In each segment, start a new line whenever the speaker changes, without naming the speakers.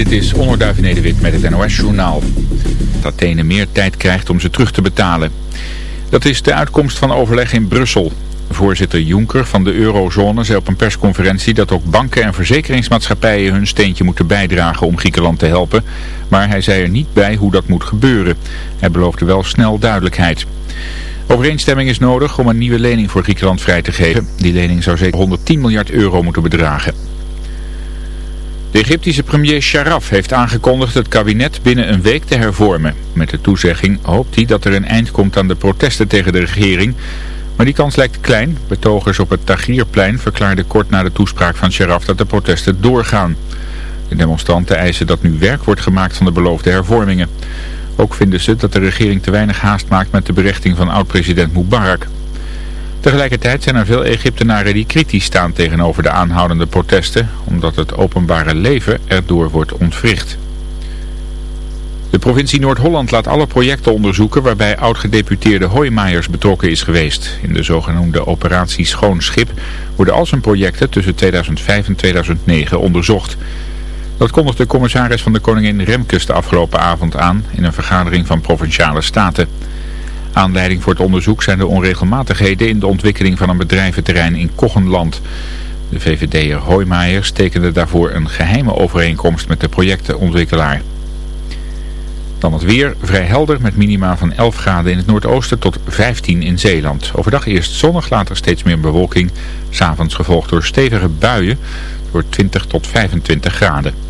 Dit is Onderduif Nederwit met het NOS Journaal. Dat Athene meer tijd krijgt om ze terug te betalen. Dat is de uitkomst van overleg in Brussel. Voorzitter Juncker van de eurozone zei op een persconferentie dat ook banken en verzekeringsmaatschappijen hun steentje moeten bijdragen om Griekenland te helpen. Maar hij zei er niet bij hoe dat moet gebeuren. Hij beloofde wel snel duidelijkheid. Overeenstemming is nodig om een nieuwe lening voor Griekenland vrij te geven. Die lening zou zeker 110 miljard euro moeten bedragen. De Egyptische premier Sharaf heeft aangekondigd het kabinet binnen een week te hervormen. Met de toezegging hoopt hij dat er een eind komt aan de protesten tegen de regering. Maar die kans lijkt klein. Betogers op het Tahrirplein verklaarden kort na de toespraak van Sharaf dat de protesten doorgaan. De demonstranten eisen dat nu werk wordt gemaakt van de beloofde hervormingen. Ook vinden ze dat de regering te weinig haast maakt met de berechting van oud-president Mubarak. Tegelijkertijd zijn er veel Egyptenaren die kritisch staan tegenover de aanhoudende protesten, omdat het openbare leven erdoor wordt ontwricht. De provincie Noord-Holland laat alle projecten onderzoeken waarbij oud-gedeputeerde Hoijmaiers betrokken is geweest. In de zogenoemde operatie Schoon Schip worden al zijn projecten tussen 2005 en 2009 onderzocht. Dat kondigde de commissaris van de Koningin Remkes de afgelopen avond aan in een vergadering van Provinciale Staten. Aanleiding voor het onderzoek zijn de onregelmatigheden in de ontwikkeling van een bedrijventerrein in Koggenland. De VVD'er Hoijmaiers tekende daarvoor een geheime overeenkomst met de projectenontwikkelaar. Dan het weer, vrij helder met minima van 11 graden in het noordoosten tot 15 in Zeeland. Overdag eerst zonnig, later steeds meer bewolking. S'avonds gevolgd door stevige buien door 20 tot 25 graden.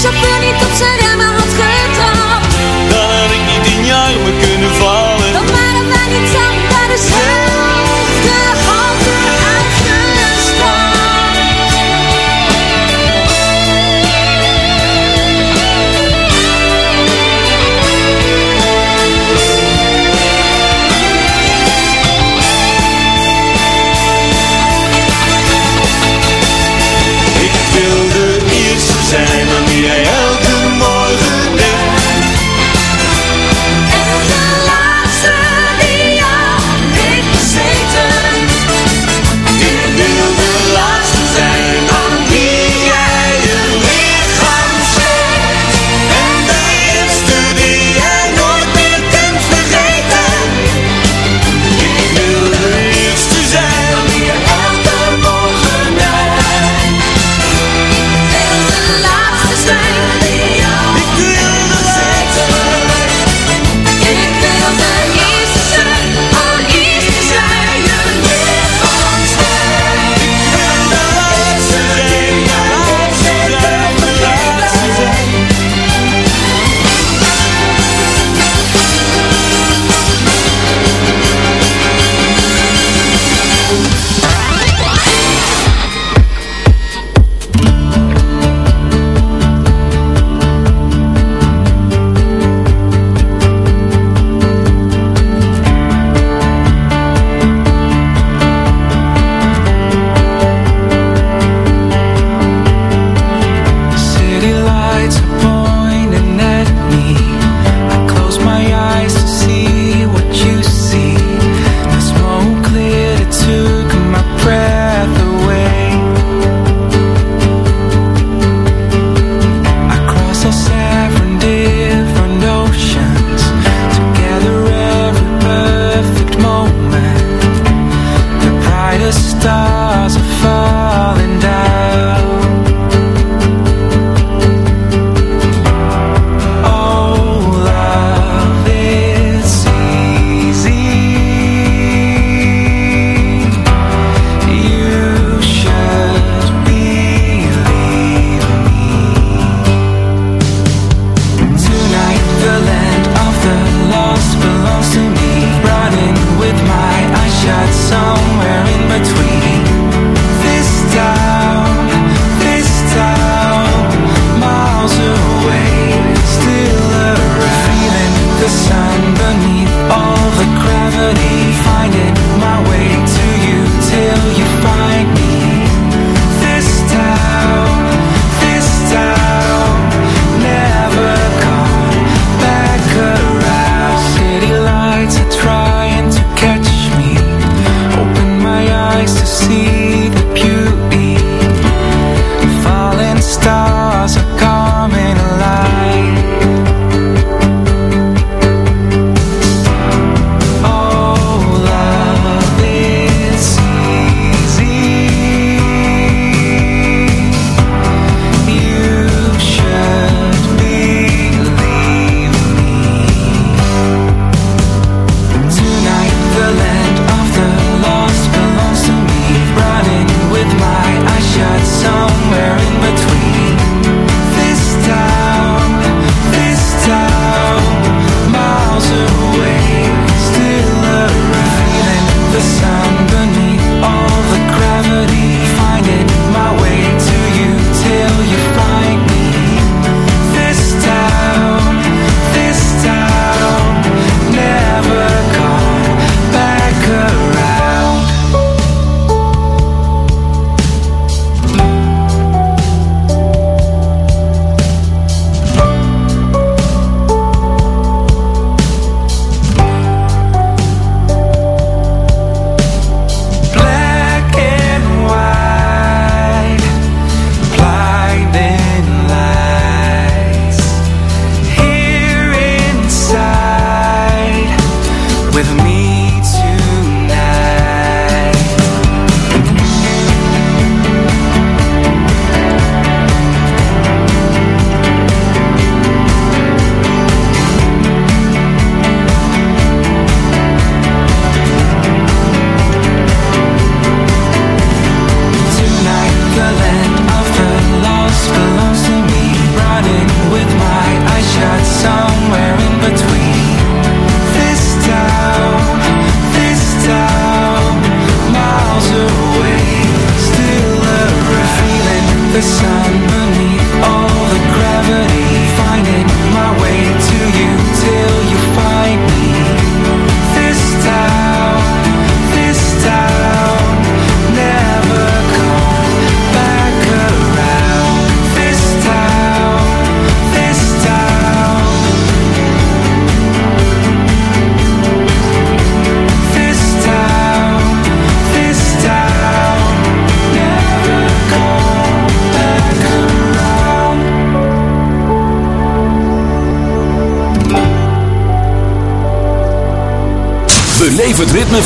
deixa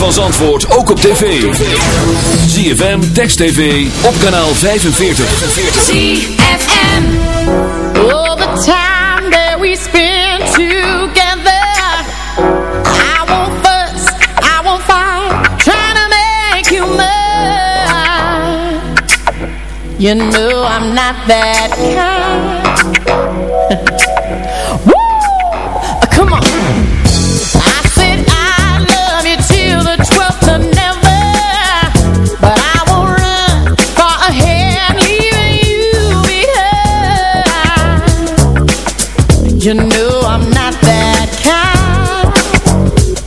van Zandvoort ook op tv. ZFM, Text TV, op kanaal 45.
ZFM
All the time that we spend together I won't fuss, I won't fight Trying to make you mine You know I'm not that kind not that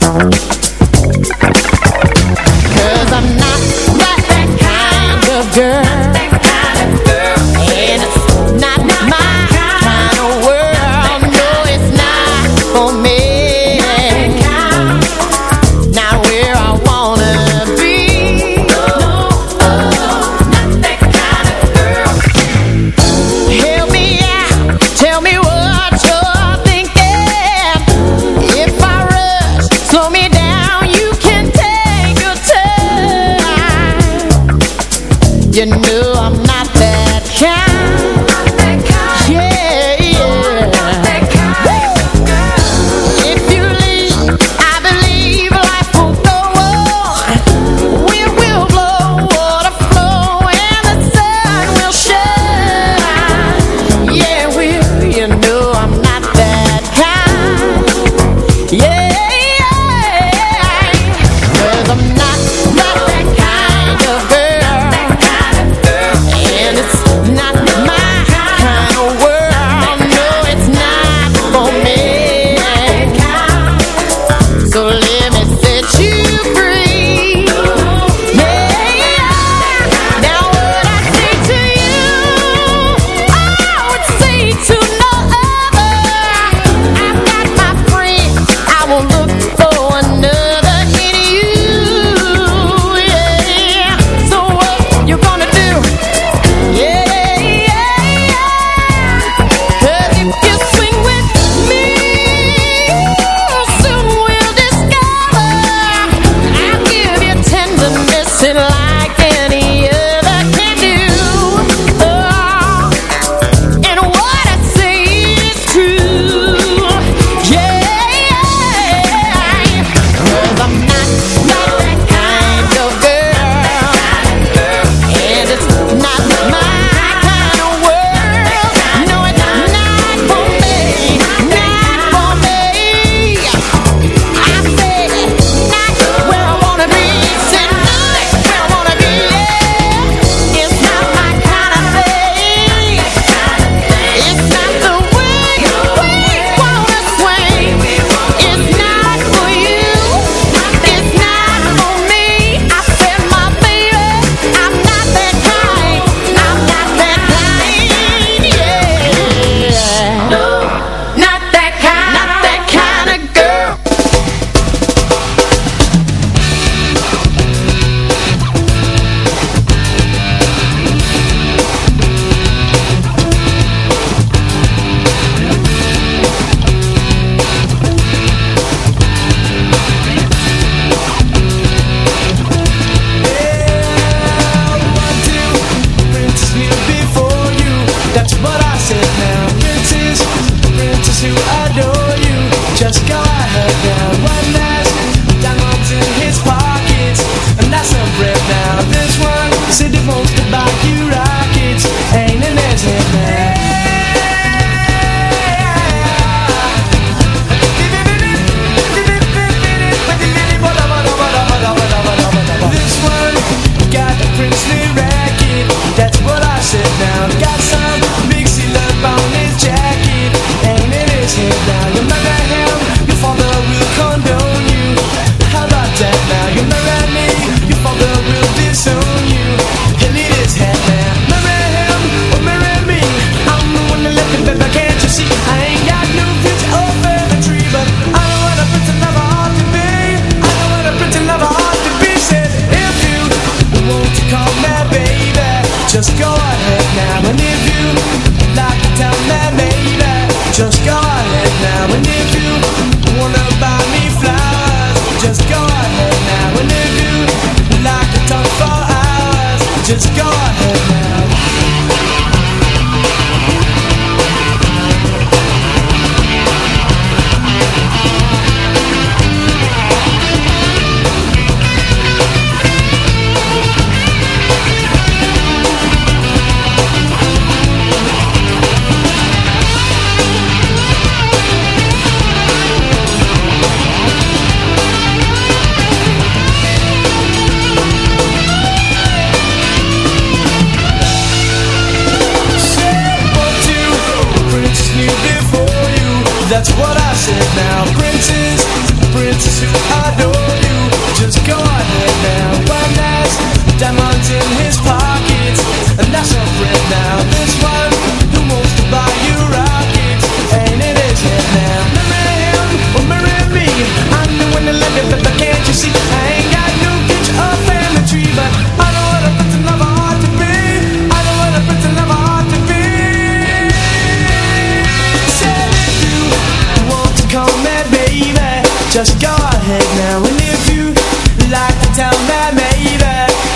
kind.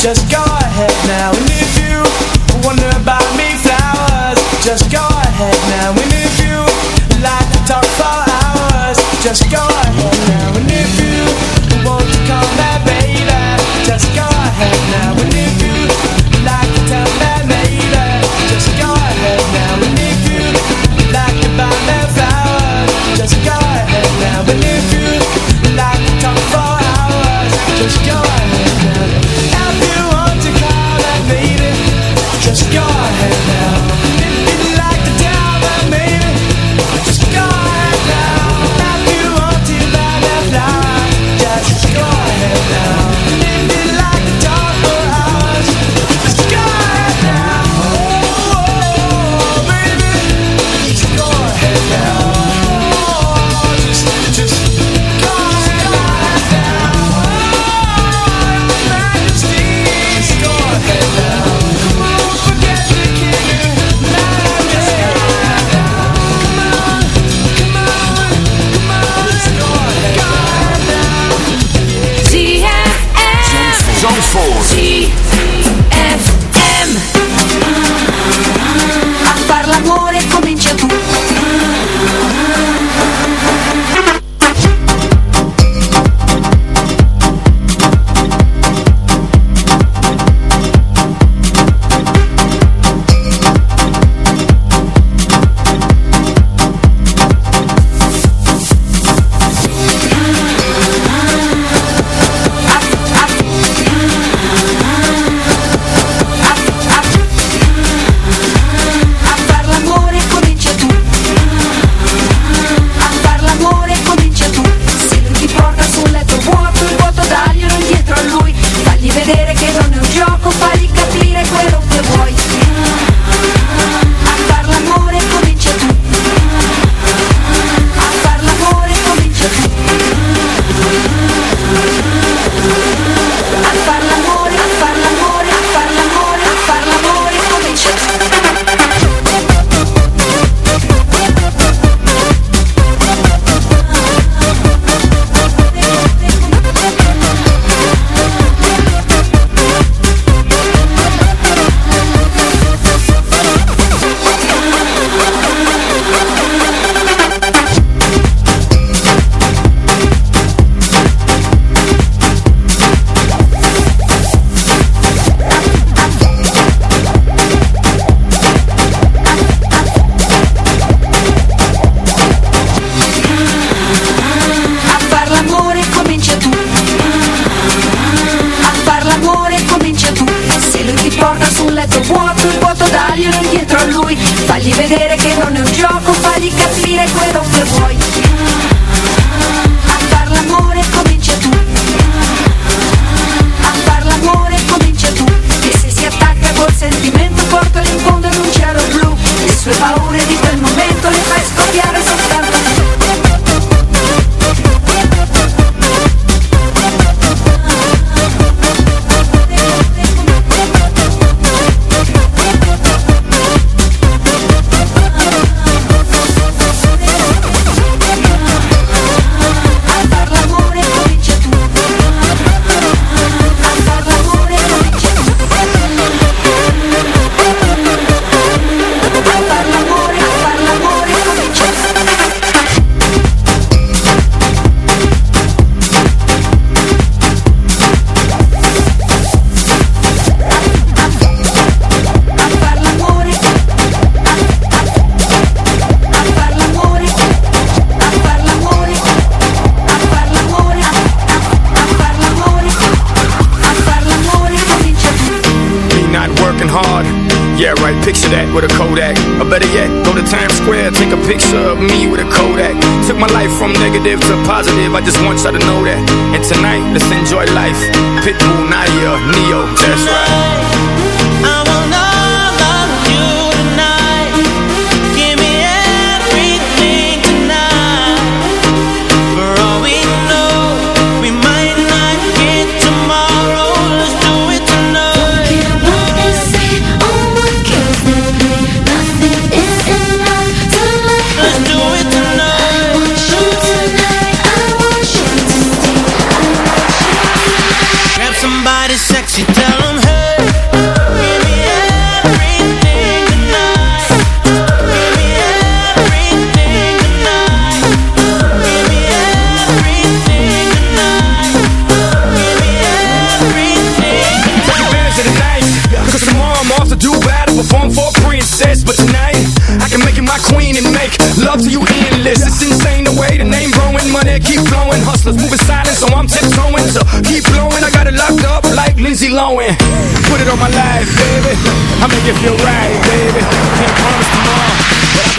Just go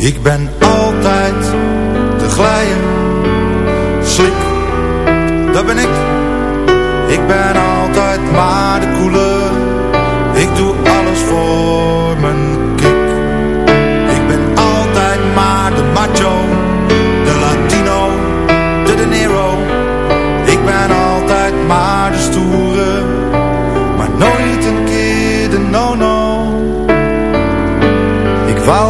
Ik ben altijd de glijer, slik, dat ben ik. Ik ben altijd maar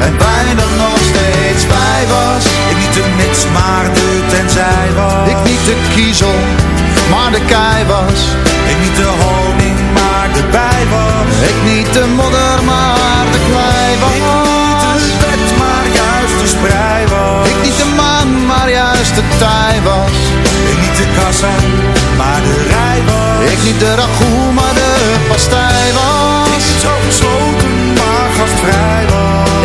en bijna nog steeds bij was. Ik niet de mits, maar de tenzij was. Ik niet de kiezel, maar de kei was. Ik niet de honing, maar de bij was. Ik niet de modder, maar de klei was Ik niet de wet, maar juist de sprei was. Ik niet de maan, maar juist de tij was. Ik niet de kassa, maar de rij was. Ik niet de ragout, maar de pastij was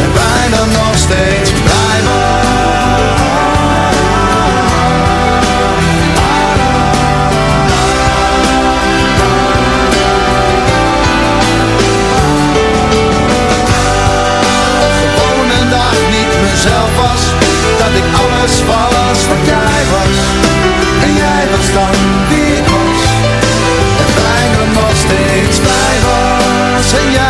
En bijna nog steeds blij Gewoon een dag niet mezelf was Dat ik alles was wat jij was. En jij was dan wie ik was. En bijna nog steeds blij was En jij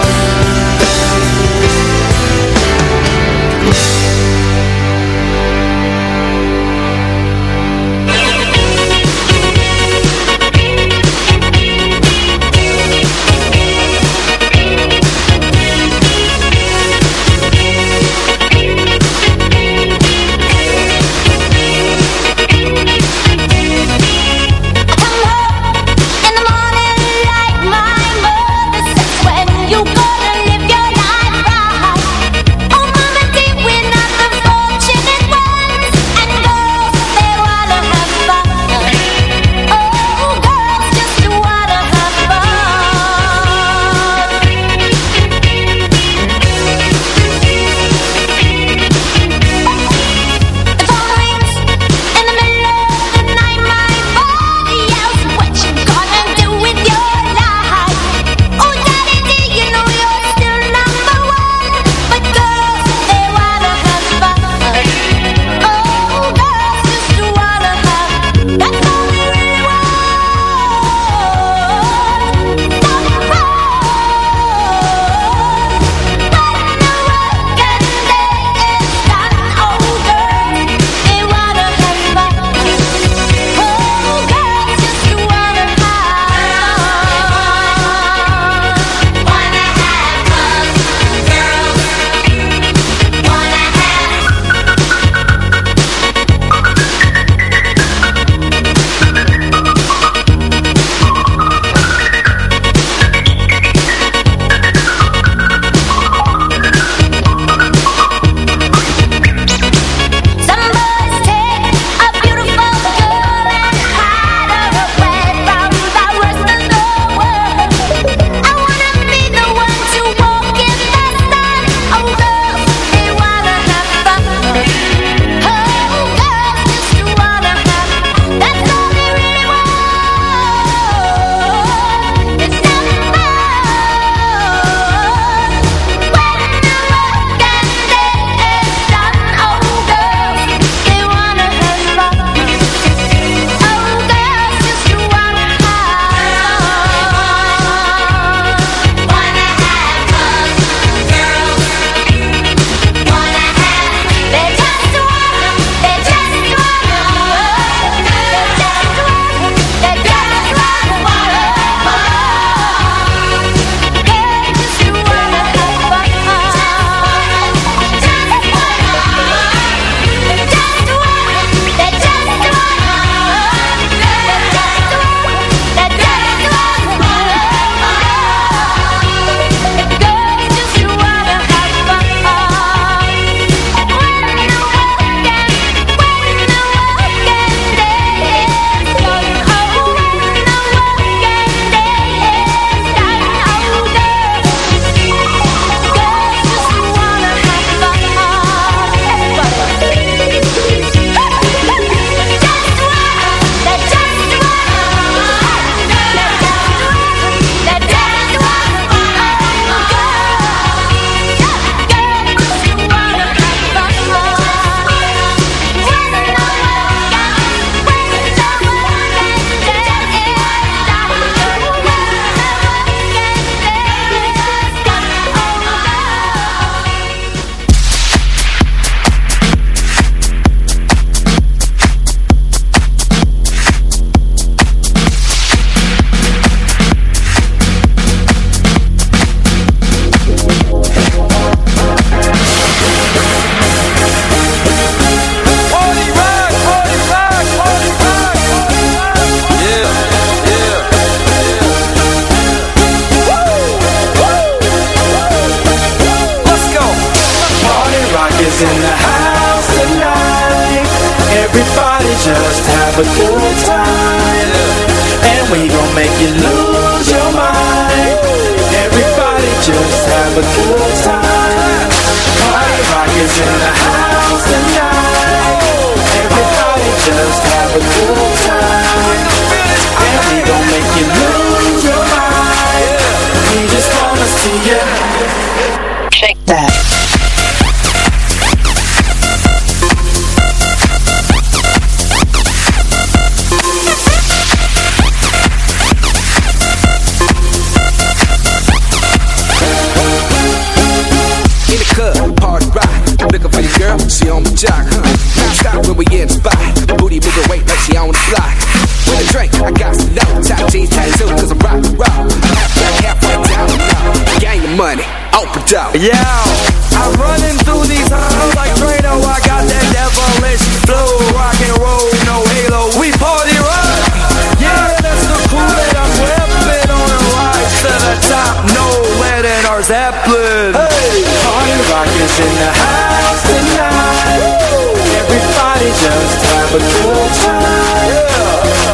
have a good time.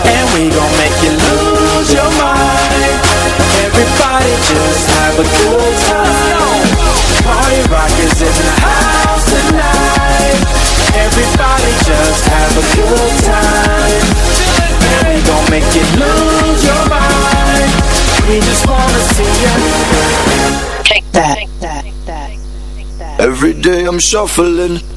And we gon' make you lose your mind. Everybody just have a good time. Party rock is in the house tonight. Everybody just have a good time. And we gon' make you lose your mind. We just wanna see you Take that.
Every day I'm shuffling.